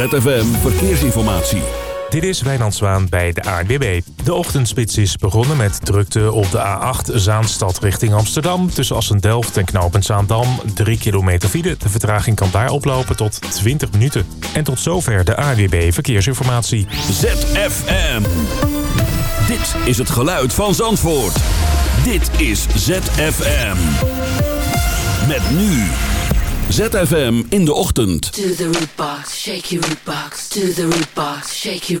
ZFM Verkeersinformatie. Dit is Wijnand Zwaan bij de ANWB. De ochtendspits is begonnen met drukte op de A8 Zaanstad richting Amsterdam... tussen Assen-Delft en Knopend Zaandam. 3 kilometer file. De vertraging kan daar oplopen tot 20 minuten. En tot zover de ANWB Verkeersinformatie. ZFM. Dit is het geluid van Zandvoort. Dit is ZFM. Met nu... ZFM in de ochtend. To the root box, shake your root box. To the root box, shake your.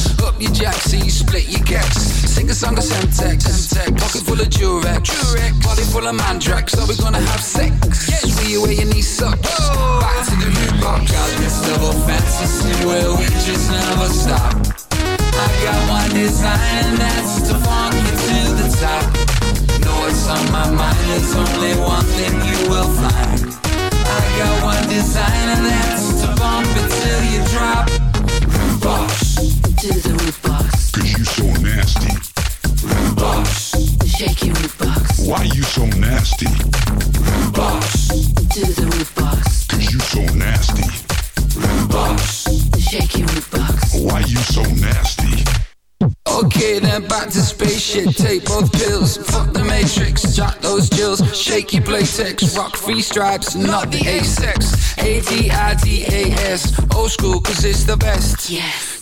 Your jack, so you split your gex. Sing a song of Semtex. Pocket full of Durex. Body full of Mandrax. Are we gonna have sex? Yes. See you where your knee sucks. Oh. Back to the root box. Got this double fantasy where we just never stop. I got one design and that's to funk you to the top. Know what's on my mind, there's only one thing you will find. I got one design and that's to bump it till you drop. Box, To the root box, Cause you so nasty. root box, shake your root box. Why you so nasty? box, To the Rudebox, Cause you so nasty. Rudebox. shake your root box. Why you so nasty? Okay, then back to spaceship. Take both pills. Fuck the matrix. Jack those jills. Shaky playtex. Rock free stripes, not the A-sex. A-D-I-D-A-S. Old school, cause it's the best. Yes,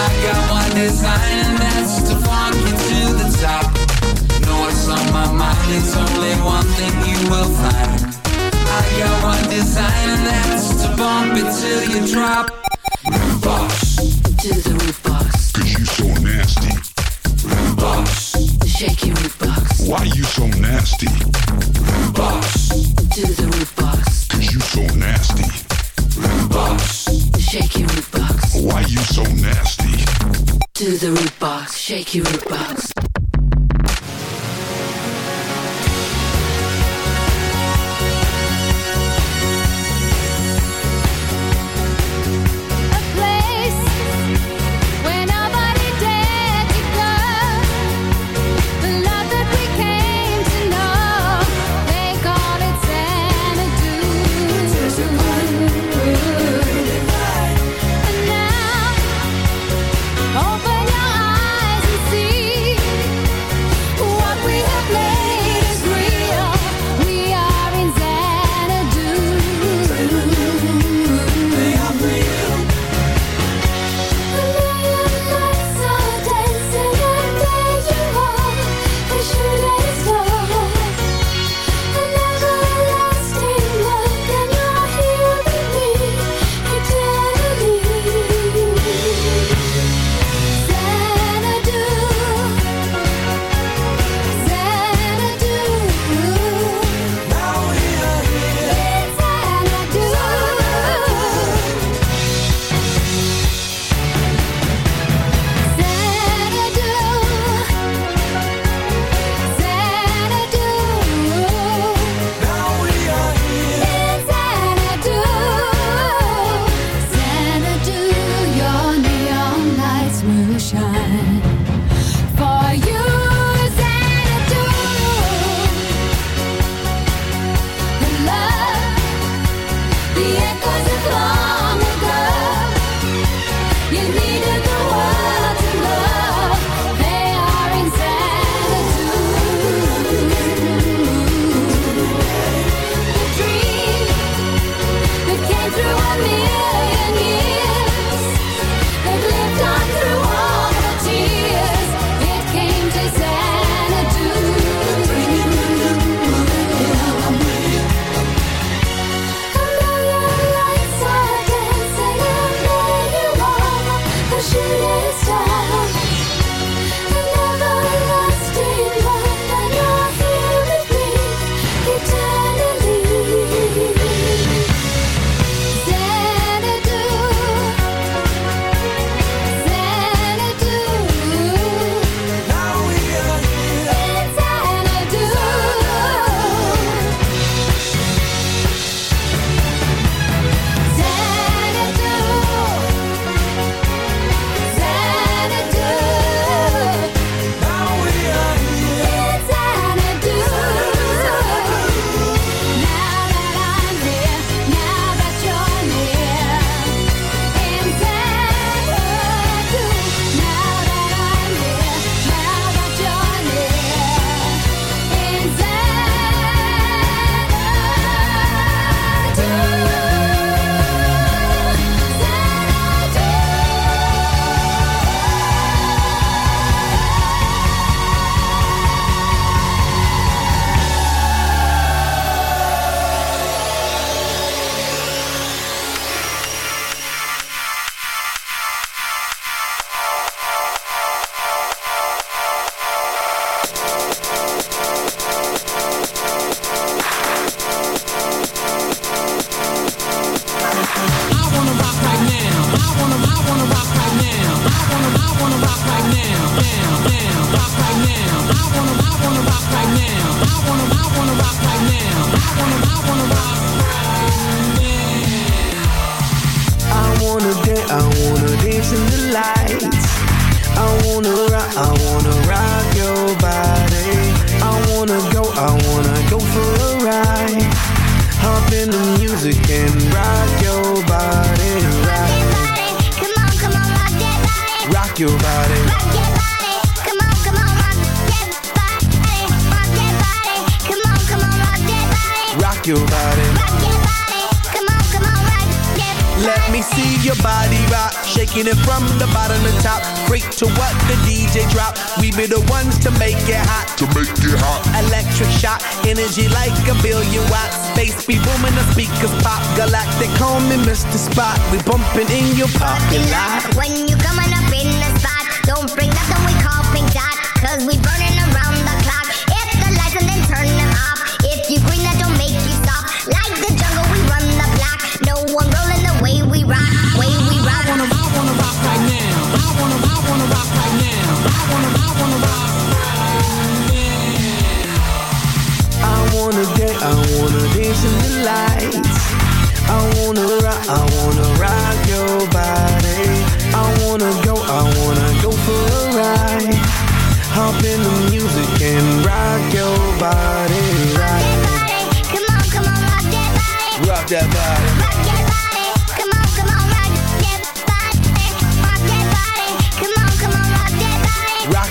I got one design and that's to funk you to the top. Know what's on my mind, it's only one thing you will find. I got one design and that's to bump it till you drop. Rudebox, To the box, Cause you so nasty. Rudebox, shake your root box. Why you so nasty? Rudebox, To the Rudebox, Cause you so nasty. Rudebox. shake your root box. Why you so nasty? To the Rudebox, shake your Rudebox.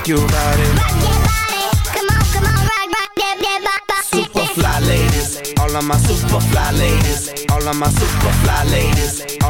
rock your body. Rock your body. Come on, come on, rock, rock, yeah, yeah, rock, rock. Super fly ladies. All of my super fly ladies. All of my super fly ladies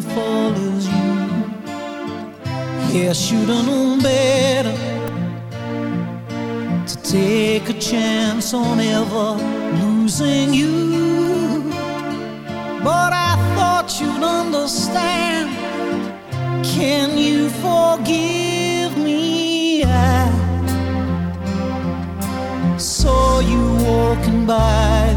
who follows you. Yeah, I should've known better to take a chance on ever losing you. But I thought you'd understand. Can you forgive me? I saw you walking by.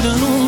tirando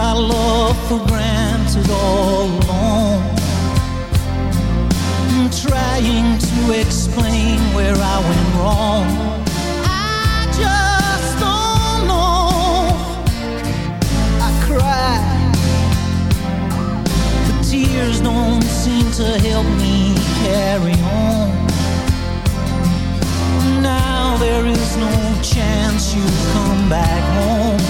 our love for granted all along. I'm trying to explain where I went wrong. I just don't know. I cry. The tears don't seem to help me carry on. Now there is no chance you'll come back home.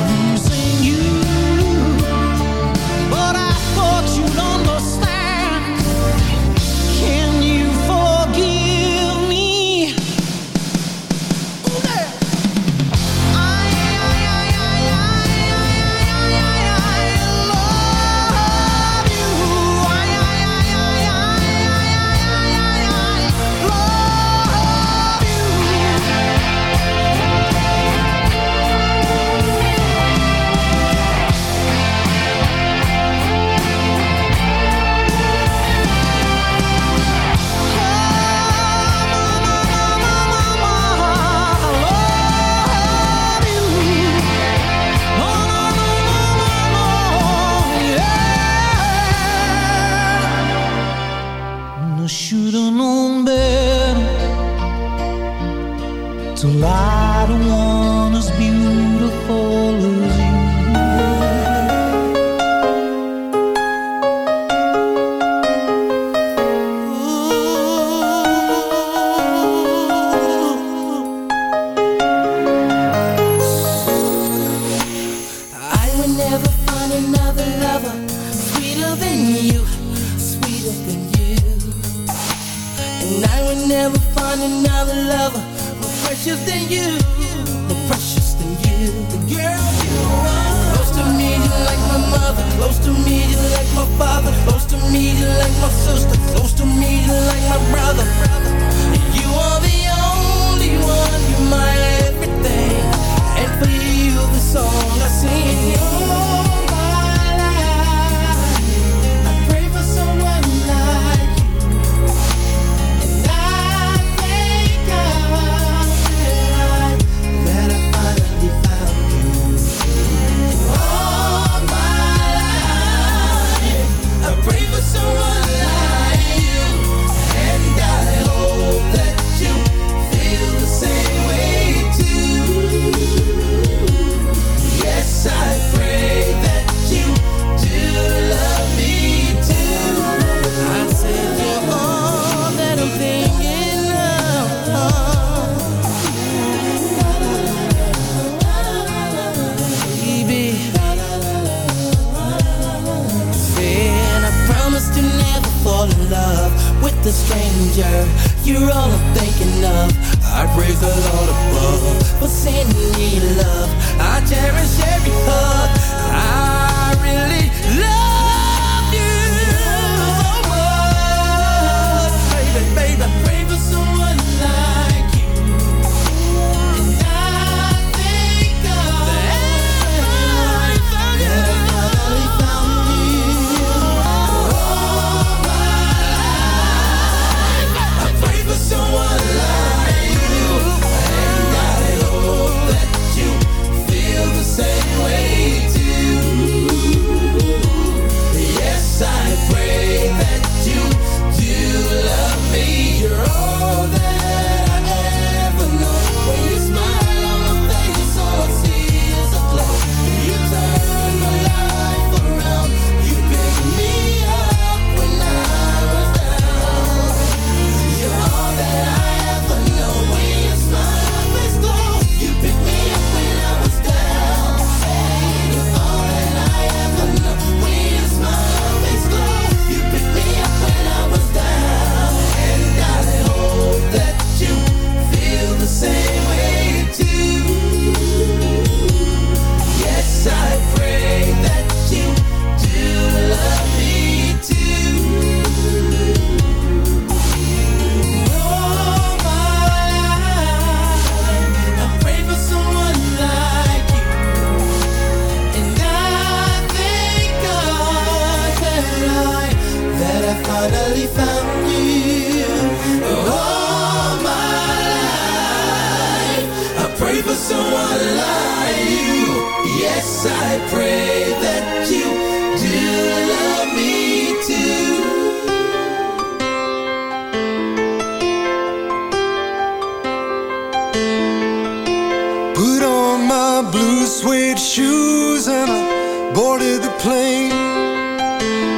Boarded the plane.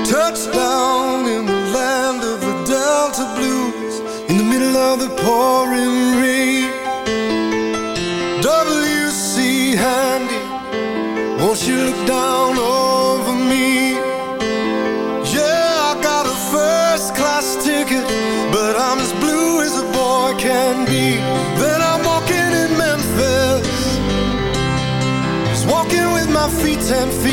touched down in the land of the Delta Blues in the middle of the pouring rain. WC Handy, won't you look down over me? Yeah, I got a first class ticket, but I'm as blue as a boy can be. Then I'm walking in Memphis, just walking with my feet ten feet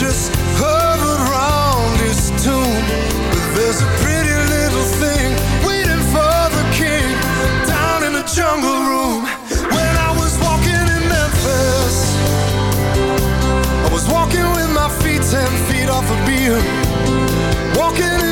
just hovered round his tomb. But there's a pretty little thing waiting for the king down in the jungle room. When I was walking in Memphis, I was walking with my feet ten feet off. Walking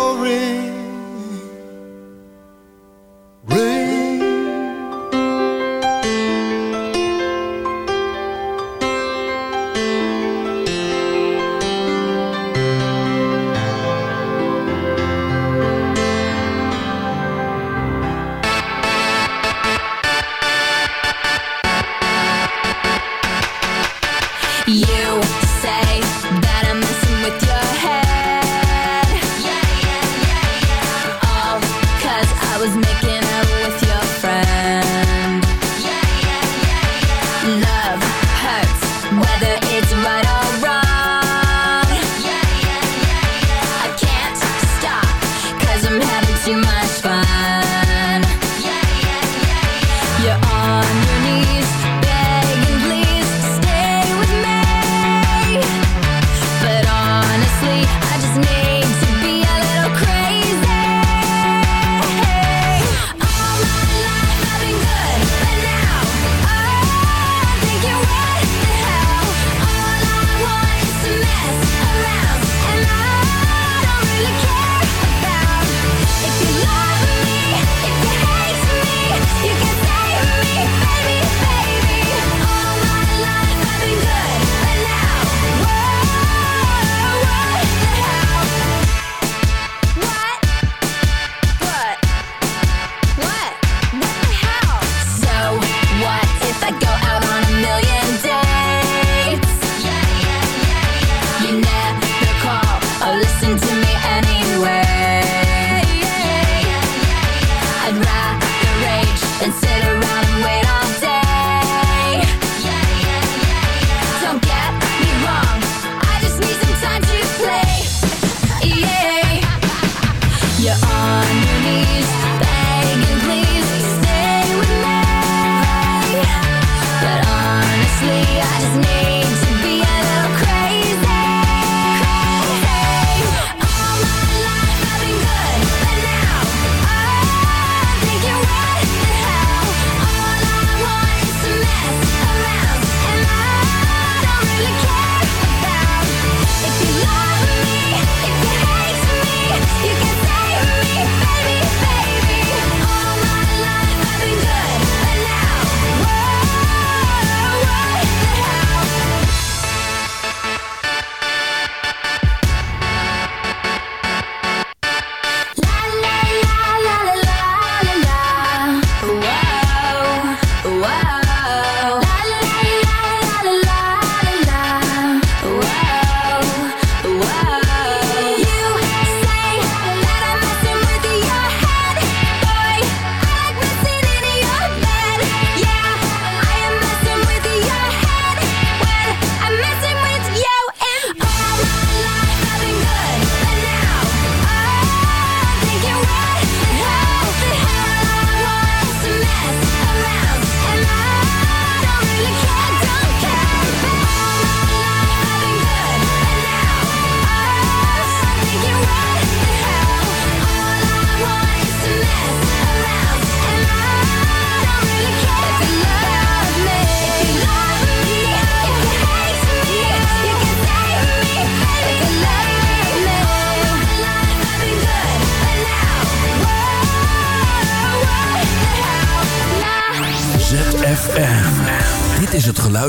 You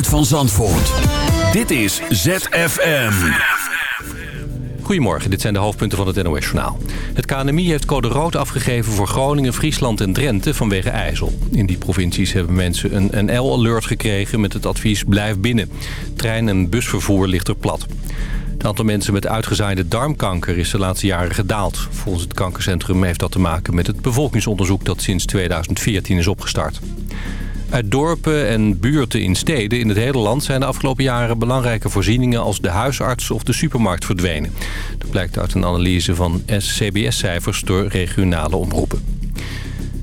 van Zandvoort. Dit is ZFM. Goedemorgen, dit zijn de hoofdpunten van het NOS-journaal. Het KNMI heeft code rood afgegeven voor Groningen, Friesland en Drenthe vanwege IJssel. In die provincies hebben mensen een NL-alert gekregen met het advies blijf binnen. Trein- en busvervoer ligt er plat. Het aantal mensen met uitgezaaide darmkanker is de laatste jaren gedaald. Volgens het kankercentrum heeft dat te maken met het bevolkingsonderzoek dat sinds 2014 is opgestart. Uit dorpen en buurten in steden in het hele land zijn de afgelopen jaren belangrijke voorzieningen als de huisarts of de supermarkt verdwenen. Dat blijkt uit een analyse van CBS-cijfers door regionale omroepen.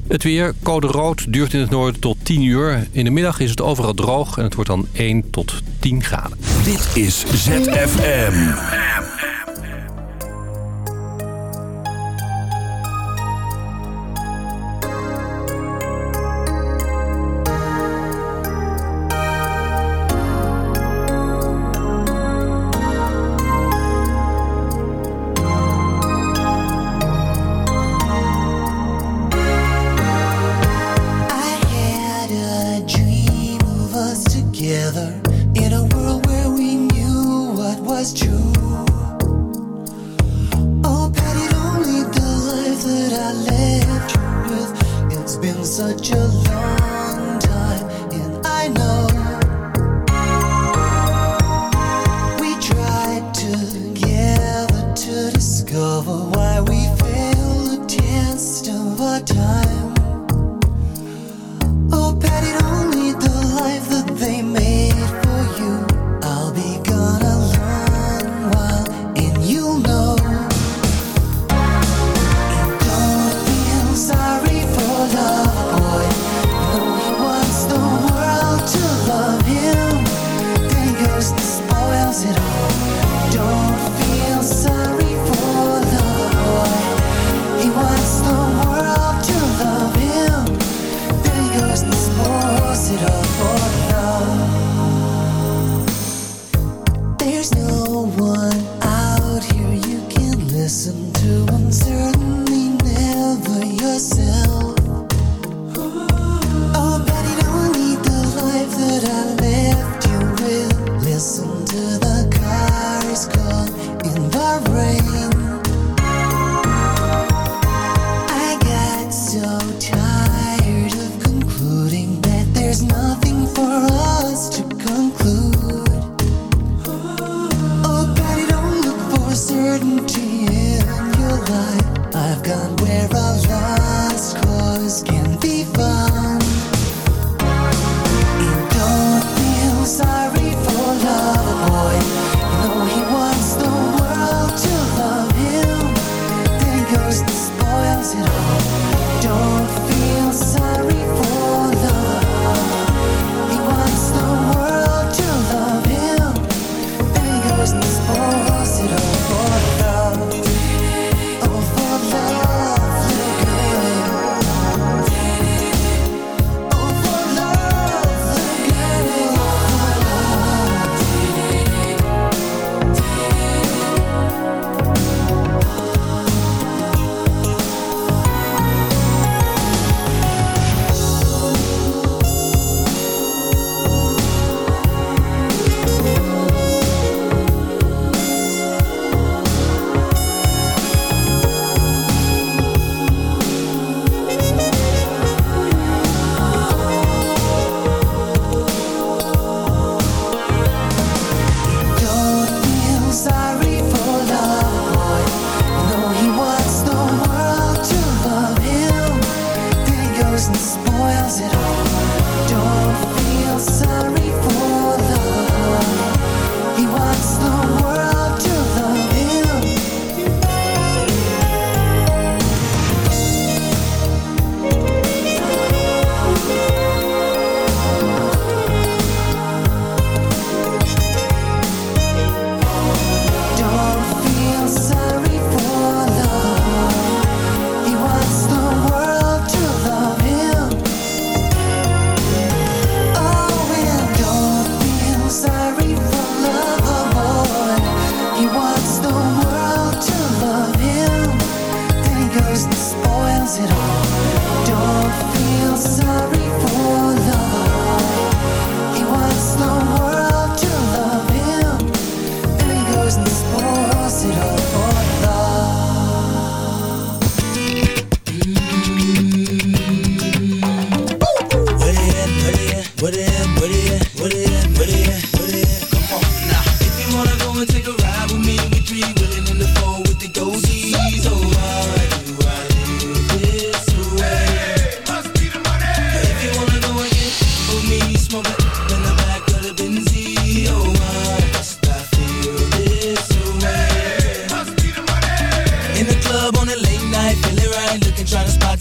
Het weer, code rood, duurt in het noorden tot 10 uur. In de middag is het overal droog en het wordt dan 1 tot 10 graden. Dit is ZFM.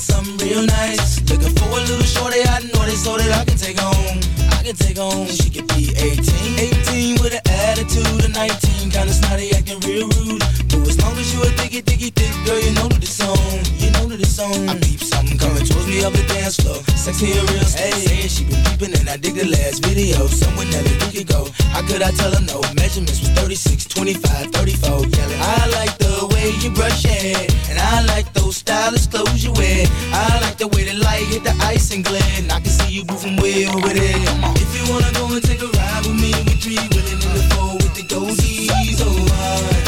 Something real nice. Looking for a little shorty, I know they so that I can take home. I can take home. She could be 18, 18 with an attitude of 19, kinda snotty, acting real rude. Long as you a diggy, diggy, thick girl, you know that it's on. You know that it's on. I peep something coming towards me up the dance floor. Sexy and real. Hey, saying she been peeping and I dig the last video. Somewhere Nelly we could go. How could I tell her no? Measurements was 36, 25, 34. Yelling, I like the way you brush your hair, and I like those stylish clothes you wear. I like the way the light hit the ice and glare. And I can see you moving way over there. If you wanna go and take a ride with me, we three willing in the four with the goldies. Oh, why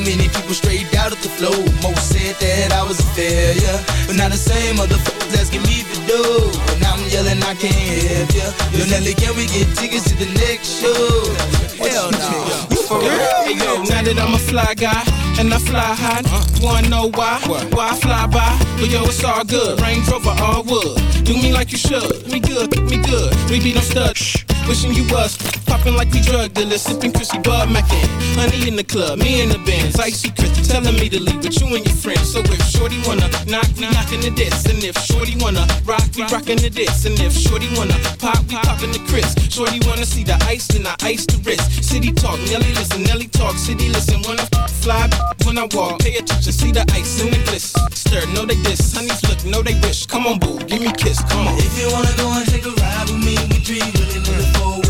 How many people straight out of the flow. Most said that I was a failure. But now the same motherfuckers asking me to do. And I'm yelling, I can't help ya. Yo, Nelly, can we get tickets to the next show? Hell no. You for real? Hey, yo, now that I'm a fly guy and I fly high, wanna know why? Why I fly by? But yo, it's all good. Range Rover, all wood. Do me like you should. Me good, me good. We be no stud. Shh. Wishing you was popping like we drug dealers, sipping Chrissy Bud Mackin. Honey in the club, me in the Benz, icy Chris telling me to leave with you and your friends. So if Shorty wanna knock, we knockin' the diss, and if Shorty wanna rock, we rockin' the diss, and if Shorty wanna pop, we poppin' the Chris. Shorty wanna see the ice, then I ice the wrist. City talk, Nelly listen, Nelly talk, city listen. When I fly, when I walk, pay attention, see the ice in the bliss. Stir, know they diss, honeys look, know they wish. Come on, boo, give me kiss, come on. If you wanna go and take a ride with me, we three the four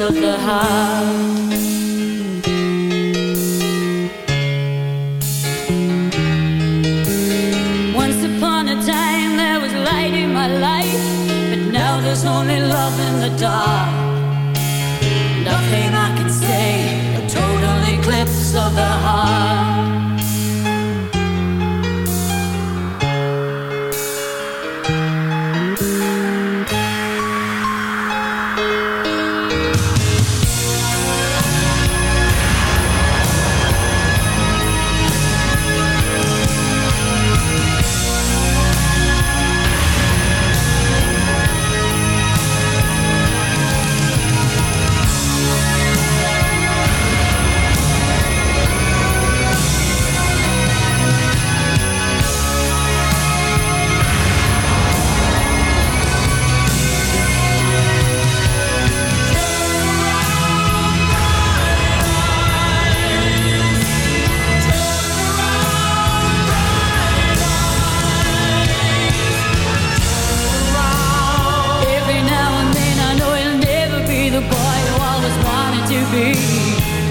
Of the heart. To be.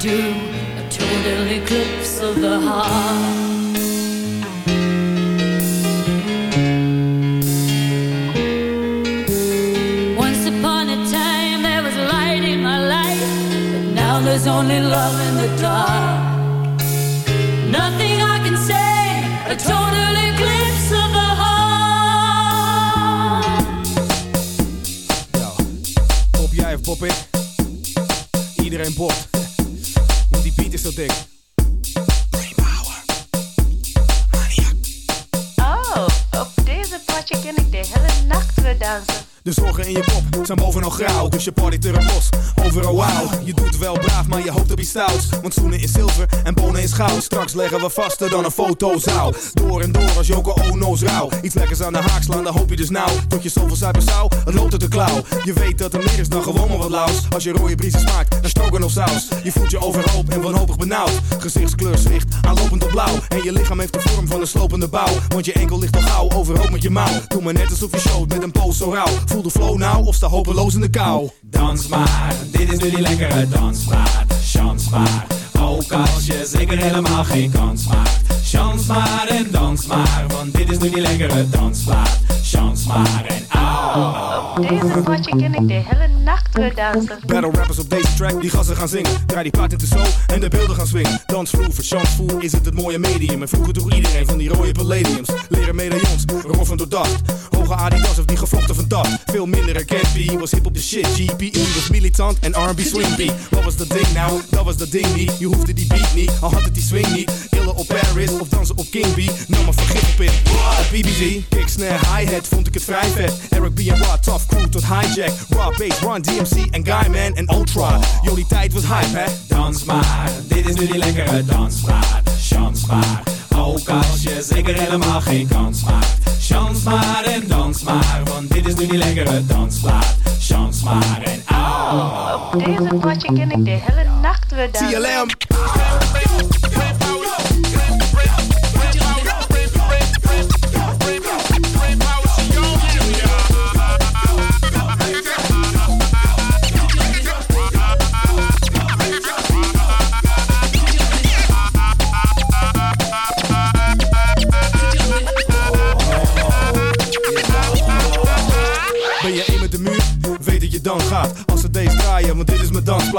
Do, a total eclipse of the heart. Once upon a time there was light in my life, but now there's only love in the dark. Nothing I can say, a total eclipse of the heart. Pop jij of pop ik? Iedereen popt. Is zo dik. Oh, op deze potje ken ik de hele nacht weer dansen. De zorgen in je kop zijn bovenal grauw, dus je partyt er een los. Je doet wel braaf, maar je hoopt op iets stouts. Want schoenen in zilver en bonen in goud. Straks leggen we vaster dan een fotozaal. Door en door als Joko Ono's rauw. Iets lekkers aan de haak slaan, dan hoop je dus nou. Tot je zoveel zuipen zou, het loopt uit de klauw. Je weet dat er meer is dan gewoon maar wat laus. Als je rode briezen smaakt, dan stroken of saus. Je voelt je overhoop en wanhopig benauwd. Gezichtskleur zwicht, aanlopend op blauw. En je lichaam heeft de vorm van een slopende bouw. Want je enkel ligt al gauw, overhoop met je mouw. Doe maar net alsof je showt met een poos zo rauw. Voel de flow nou of sta hopeloos in de kou. Dans maar, dit is nu die lekkere dansmaat. Chans maar, ook als je zeker helemaal geen kans maakt. Chans maar en dans maar, want dit is nu die lekkere dansplaat. Chans maar en au. Deze potje ken ik de hele nacht. Battle rappers op deze track, die gassen gaan zingen. Draai die plaat in de zo en de beelden gaan swingen. Dansvloer, voor chansvoer is het het mooie medium. En vroeger droeg iedereen van die rode palladiums. Leren medaillons, roffen door dacht. Hoge Adidas of die gevlochten van dat. Veel minder B was hip op de shit. GPE was militant en R&B swing beat. Wat was dat ding nou? Dat was dat ding niet. Je hoefde die beat niet, al had het die swing niet. Illen op Paris of dansen op King B. Nam maar vergif op in. BBG, kick, snare, hi-hat vond ik het vrij vet. Eric B en Rod, tough crew tot hijack. Raw bass, Run DMC en Guyman en Ultra. Jullie tijd was hype hè? Dans maar, dit is nu die lekkere dansplaat. Chans maar, Ook als je zeker helemaal geen kans maakt. Chans maar en dans maar, want dit is nu die lekkere dansplaat. Chans maar en au. Op deze potje ken ik de hele nacht weer dansen.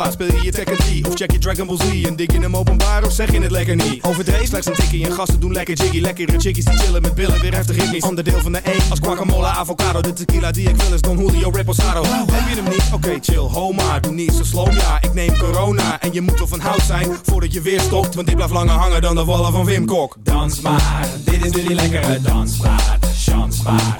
Dansplaats. Speel je je Tekken 3 of check je Dragon Ball Z? En dik je hem openbaar of zeg je het lekker niet? Overdreven slechts een tikkie en gasten doen lekker jiggy. Lekkere chickies die chillen met billen, weer heftig ritmisch. Onderdeel van de E als guacamole, avocado. De tequila die ik wil is Don Julio Reposado. Heb je hem niet? Oké, chill, ho maar. Doe niet zo slow, ja. Ik neem corona en je moet wel van hout zijn voordat je weer stopt. Want dit blijft langer hangen dan de wallen van Wim Kok. Dans maar, dit is nu die lekkere dansplaat. Chans maar,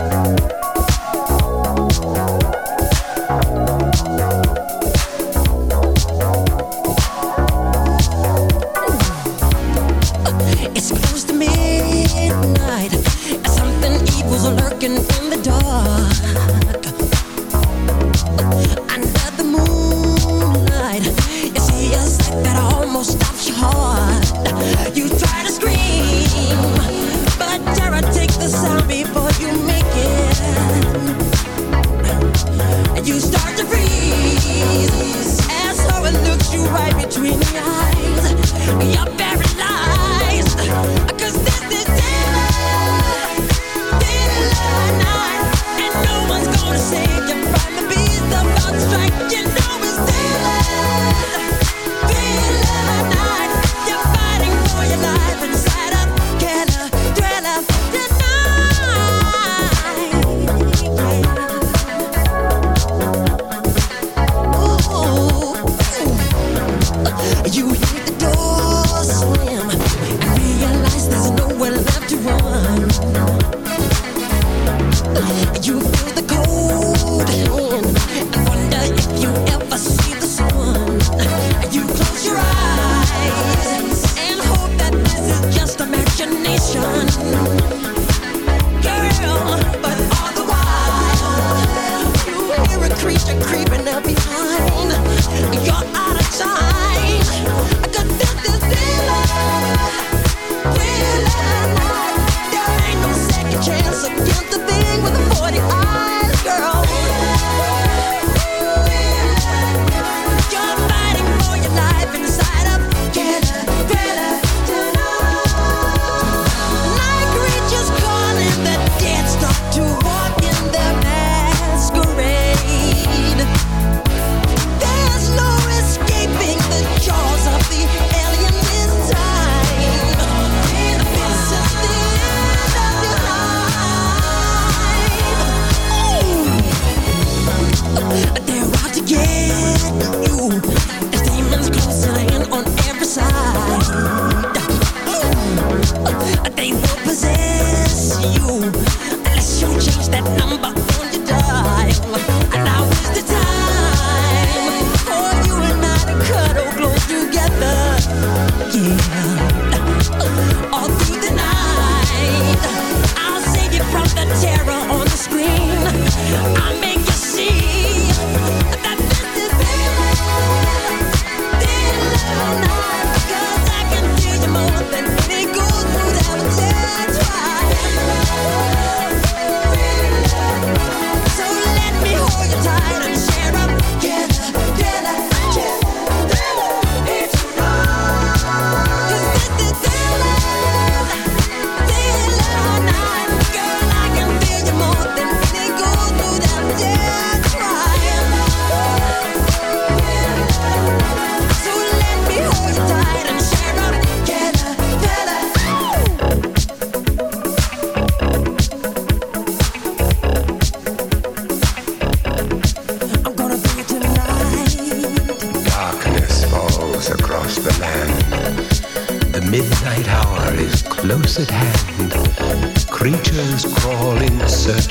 It's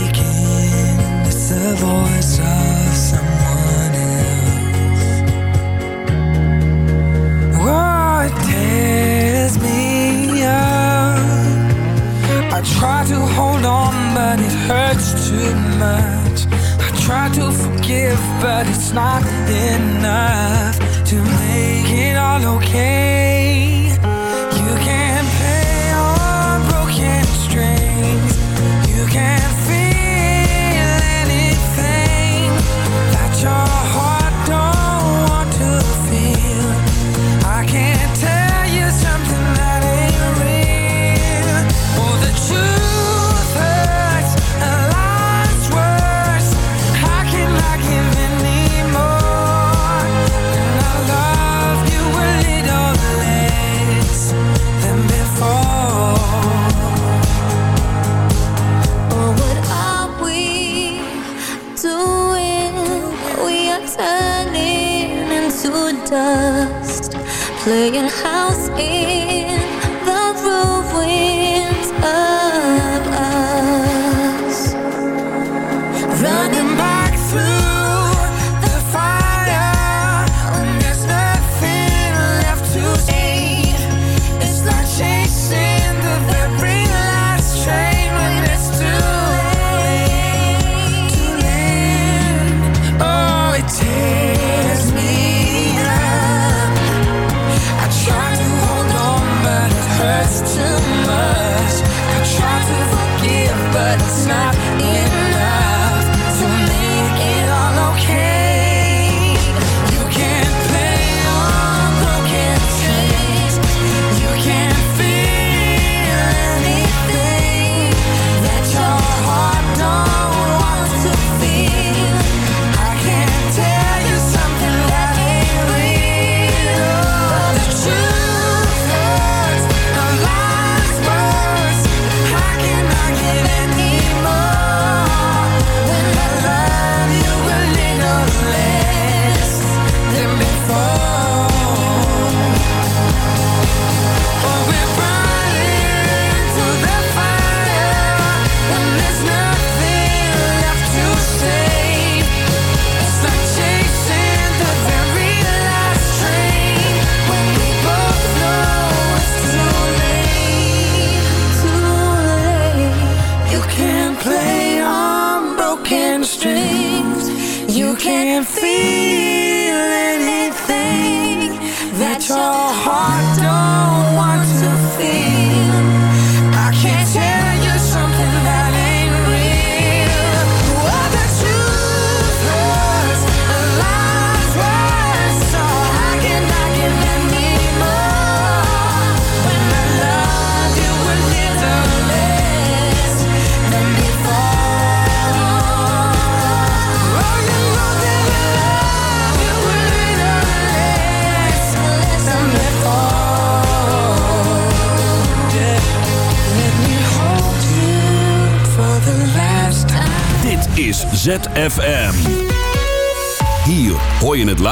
speaking.